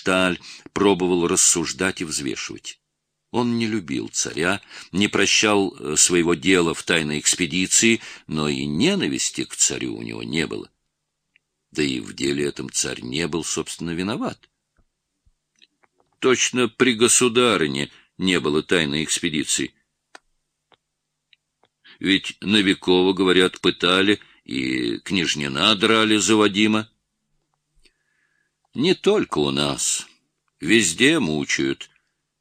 Шталь пробовал рассуждать и взвешивать. Он не любил царя, не прощал э, своего дела в тайной экспедиции, но и ненависти к царю у него не было. Да и в деле этом царь не был, собственно, виноват. Точно при государыне не было тайной экспедиции. Ведь Новикова, говорят, пытали, и княжнина драли за Вадима. Не только у нас. Везде мучают,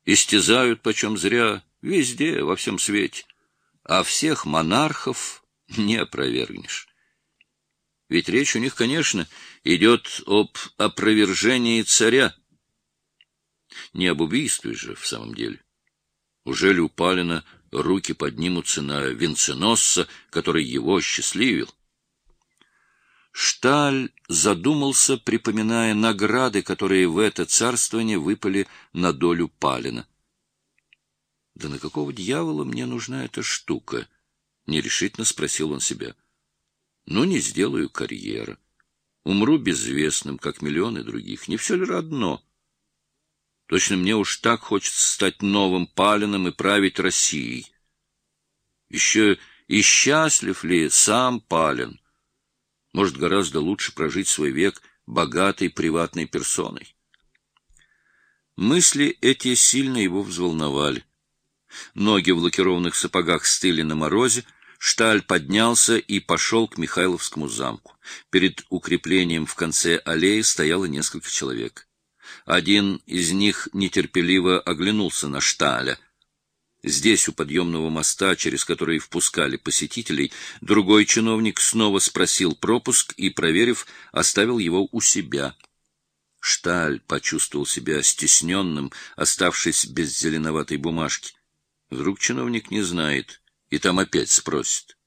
истязают почем зря, везде, во всем свете. А всех монархов не опровергнешь. Ведь речь у них, конечно, идет об опровержении царя. Не об убийстве же, в самом деле. Уже ли у Палина руки поднимутся на венценосца, который его счастливил? Шталь задумался, припоминая награды, которые в это царствование выпали на долю Палина. «Да на какого дьявола мне нужна эта штука?» — нерешительно спросил он себя. «Ну, не сделаю карьеры. Умру безвестным, как миллионы других. Не все ли родно?» Точно мне уж так хочется стать новым Палином и править Россией. Еще и счастлив ли сам Палин? Может, гораздо лучше прожить свой век богатой приватной персоной. Мысли эти сильно его взволновали. Ноги в лакированных сапогах стыли на морозе, Шталь поднялся и пошел к Михайловскому замку. Перед укреплением в конце аллеи стояло несколько человек. Один из них нетерпеливо оглянулся на Шталя — Здесь, у подъемного моста, через который впускали посетителей, другой чиновник снова спросил пропуск и, проверив, оставил его у себя. Шталь почувствовал себя стесненным, оставшись без зеленоватой бумажки. Вдруг чиновник не знает, и там опять спросит.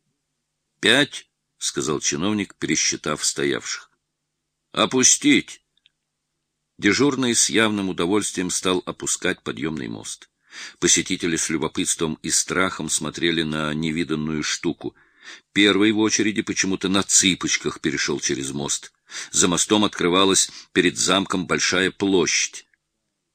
— Пять, — сказал чиновник, пересчитав стоявших. — Опустить! Дежурный с явным удовольствием стал опускать подъемный мост. Посетители с любопытством и страхом смотрели на невиданную штуку. Первый в очереди почему-то на цыпочках перешел через мост. За мостом открывалась перед замком большая площадь.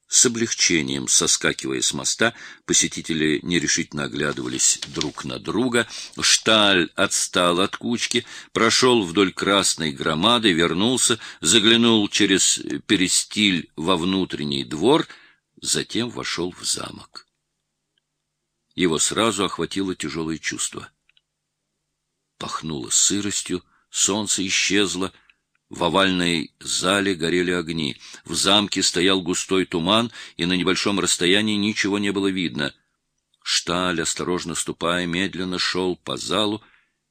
С облегчением, соскакивая с моста, посетители нерешительно оглядывались друг на друга. Шталь отстал от кучки, прошел вдоль красной громады, вернулся, заглянул через перестиль во внутренний двор — затем вошел в замок. Его сразу охватило тяжелое чувство. Пахнуло сыростью, солнце исчезло, в овальной зале горели огни, в замке стоял густой туман, и на небольшом расстоянии ничего не было видно. Шталь, осторожно ступая, медленно шел по залу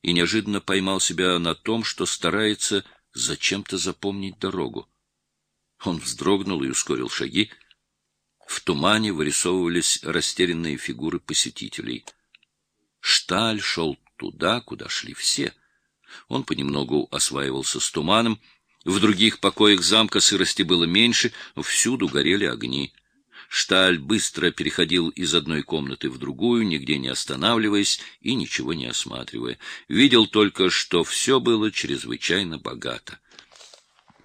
и неожиданно поймал себя на том, что старается зачем-то запомнить дорогу. Он вздрогнул и ускорил шаги, в тумане вырисовывались растерянные фигуры посетителей. Шталь шел туда, куда шли все. Он понемногу осваивался с туманом. В других покоях замка сырости было меньше, всюду горели огни. Шталь быстро переходил из одной комнаты в другую, нигде не останавливаясь и ничего не осматривая. Видел только, что все было чрезвычайно богато.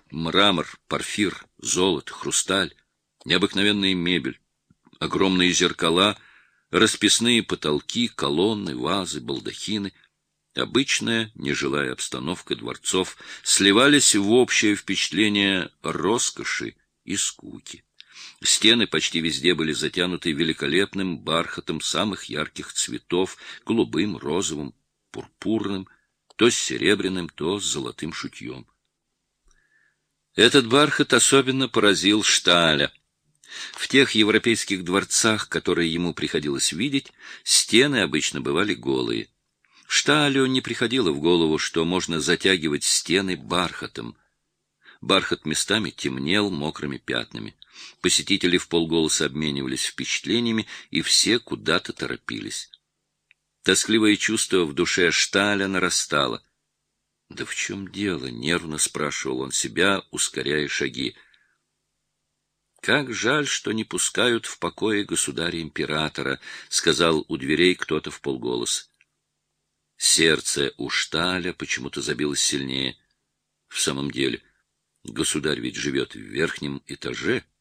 Мрамор, порфир, золото, хрусталь необыкновенная мебель, огромные зеркала, расписные потолки, колонны, вазы, балдахины, обычная нежилая обстановка дворцов сливались в общее впечатление роскоши и скуки. Стены почти везде были затянуты великолепным бархатом самых ярких цветов, голубым, розовым, пурпурным, то с серебряным, то с золотым шутьем. Этот бархат особенно поразил Шталя — в тех европейских дворцах, которые ему приходилось видеть, стены обычно бывали голые. Шталю не приходило в голову, что можно затягивать стены бархатом. Бархат местами темнел мокрыми пятнами. Посетители в полголоса обменивались впечатлениями, и все куда-то торопились. Тоскливое чувство в душе Шталя нарастало. — Да в чем дело? — нервно спрашивал он себя, ускоряя шаги. Как жаль, что не пускают в покое государя-императора, сказал у дверей кто-то в полголоса. Сердце у Шталя почему-то забилось сильнее. В самом деле, Государь ведь живет в верхнем этаже,